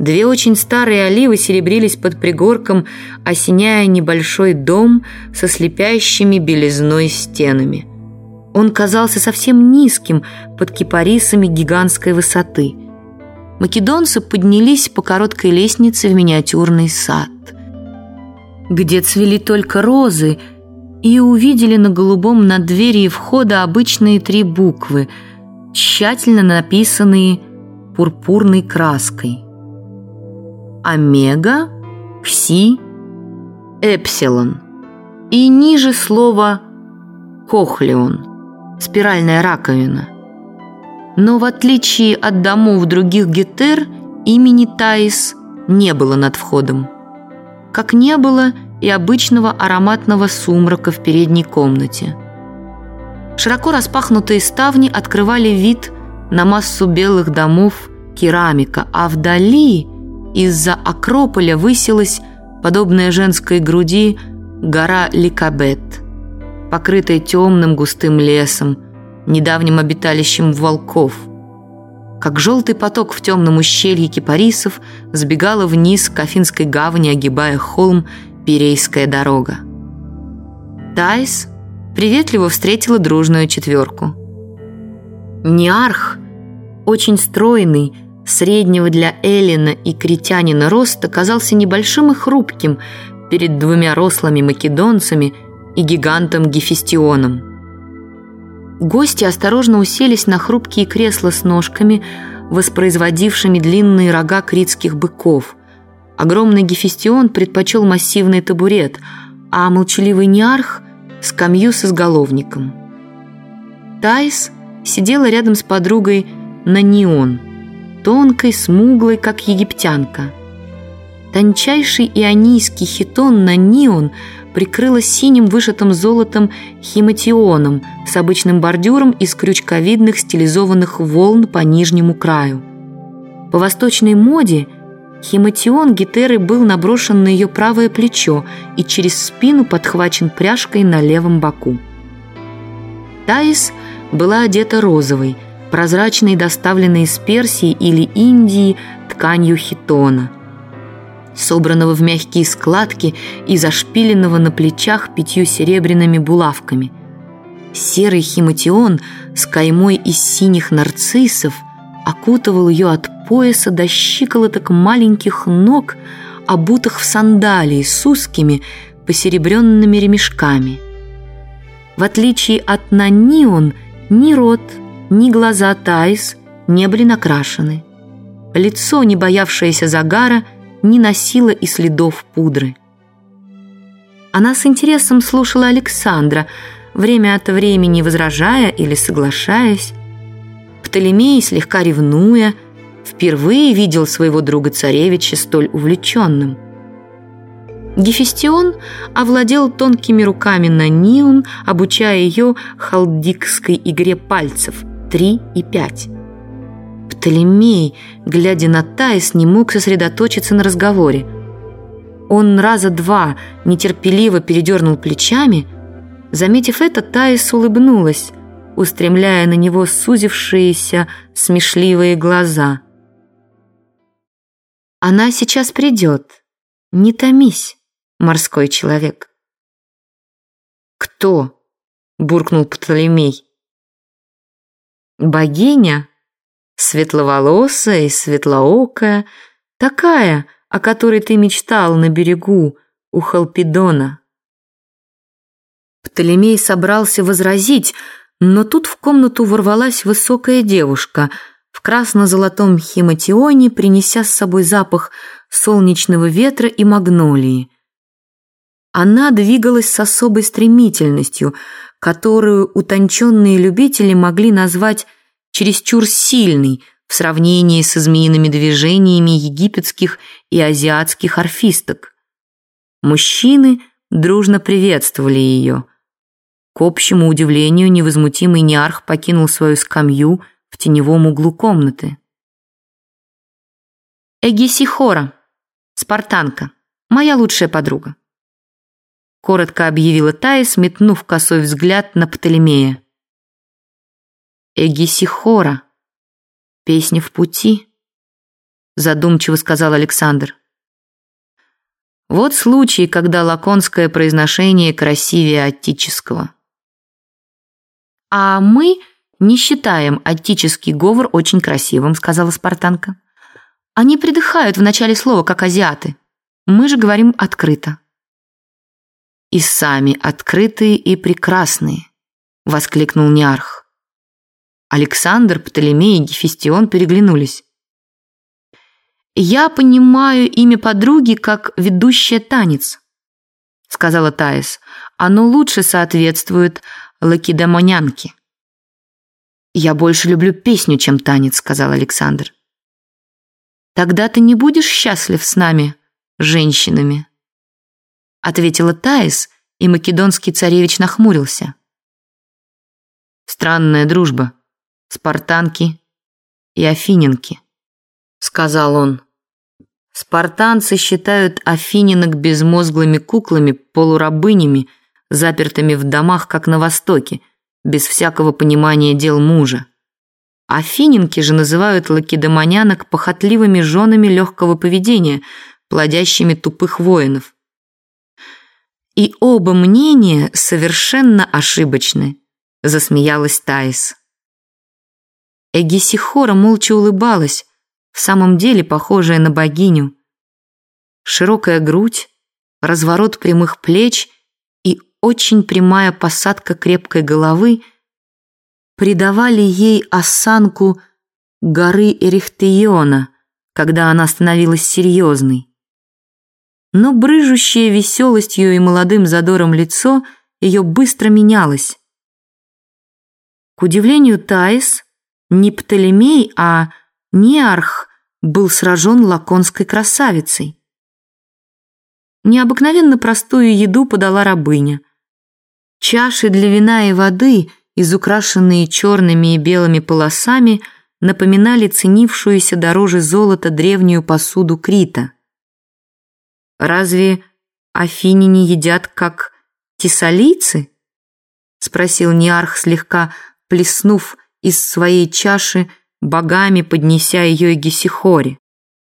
Две очень старые оливы серебрились под пригорком, осеняя небольшой дом со слепящими белизной стенами. Он казался совсем низким под кипарисами гигантской высоты. Македонцы поднялись по короткой лестнице в миниатюрный сад, где цвели только розы, и увидели на голубом над дверью входа обычные три буквы, тщательно написанные пурпурной краской – омега, пси, эпсилон и ниже слово кохлеон, спиральная раковина. Но в отличие от домов других гетер, имени Таис не было над входом. Как не было и обычного ароматного сумрака в передней комнате. Широко распахнутые ставни открывали вид на массу белых домов керамика, а вдали – из-за Акрополя высилась, подобная женской груди, гора Ликабет, покрытая темным густым лесом, недавним обиталищем волков. Как желтый поток в темном ущелье кипарисов сбегала вниз к Афинской гавани, огибая холм Пирейская дорога. Тайс приветливо встретила дружную четверку. Неарх, очень стройный, среднего для Эллина и критянина роста казался небольшим и хрупким перед двумя рослыми македонцами и гигантом Гефестионом. Гости осторожно уселись на хрупкие кресла с ножками, воспроизводившими длинные рога критских быков. Огромный Гефестион предпочел массивный табурет, а молчаливый Неарх – скамью с изголовником. Тайс сидела рядом с подругой на неон – тонкой, смуглой, как египтянка. Тончайший ионийский хитон на неон прикрыла синим вышитым золотом химатионом с обычным бордюром из крючковидных стилизованных волн по нижнему краю. По восточной моде химатион гитеры был наброшен на ее правое плечо и через спину подхвачен пряжкой на левом боку. Таис была одета розовой – прозрачной, доставленной из Персии или Индии тканью хитона, собранного в мягкие складки и зашпиленного на плечах пятью серебряными булавками. Серый химатион с каймой из синих нарциссов окутывал ее от пояса до щиколоток маленьких ног, обутых в сандалии с узкими посеребренными ремешками. В отличие от Нанион, ни рот, ни глаза Таис не были накрашены. Лицо, не боявшееся загара, не носило и следов пудры. Она с интересом слушала Александра, время от времени возражая или соглашаясь. Птолемей, слегка ревнуя, впервые видел своего друга-царевича столь увлеченным. Гефестион овладел тонкими руками на Ниун, обучая ее халдикской игре пальцев – три и пять. Птолемей, глядя на Таис, не мог сосредоточиться на разговоре. Он раза два нетерпеливо передернул плечами. Заметив это, Таис улыбнулась, устремляя на него сузившиеся смешливые глаза. «Она сейчас придет. Не томись, морской человек». «Кто?» – буркнул Птолемей. Богиня, светловолосая и светлоокая, такая, о которой ты мечтал на берегу у Халпидона. Птолемей собрался возразить, но тут в комнату ворвалась высокая девушка в красно-золотом химатионе, принеся с собой запах солнечного ветра и магнолии. Она двигалась с особой стремительностью, которую утонченные любители могли назвать чересчур сильной в сравнении со змеиными движениями египетских и азиатских орфисток. Мужчины дружно приветствовали ее. К общему удивлению, невозмутимый неарх покинул свою скамью в теневом углу комнаты. Эгисихора, спартанка, моя лучшая подруга коротко объявила Таис, метнув косой взгляд на Птолемея. Эгисихора. Песня в пути. задумчиво сказал Александр. Вот случай, когда лаконское произношение красивее аттического. А мы не считаем аттический говор очень красивым, сказала спартанка. Они придыхают в начале слова, как азиаты. Мы же говорим открыто. И сами открытые и прекрасные, воскликнул Неарх. Александр, Птолемей и Гефестион переглянулись. «Я понимаю имя подруги как ведущая танец», — сказала Таис. «Оно лучше соответствует лакедемонянке». «Я больше люблю песню, чем танец», — сказал Александр. «Тогда ты не будешь счастлив с нами, женщинами», — ответила Таис, и македонский царевич нахмурился. «Странная дружба», спартанки и афиненки», — сказал он. Спартанцы считают афининок безмозглыми куклами, полурабынями, запертыми в домах, как на Востоке, без всякого понимания дел мужа. Афининки же называют лакедемонянок похотливыми женами легкого поведения, плодящими тупых воинов. И оба мнения совершенно ошибочны, засмеялась Таис. Эгисихора молча улыбалась, в самом деле похожая на богиню. Широкая грудь, разворот прямых плеч и очень прямая посадка крепкой головы придавали ей осанку горы Эрихтеона, когда она становилась серьезной. Но брыжущее веселостью и молодым задором лицо ее быстро менялось. К удивлению Таис, не Птолемей, а Неарх был сражен лаконской красавицей. Необыкновенно простую еду подала рабыня. Чаши для вина и воды, изукрашенные черными и белыми полосами, напоминали ценившуюся дороже золота древнюю посуду Крита. «Разве афиняне едят как тессалийцы?» — спросил Неарх, слегка плеснув из своей чаши, богами поднеся ее и Гесихоре.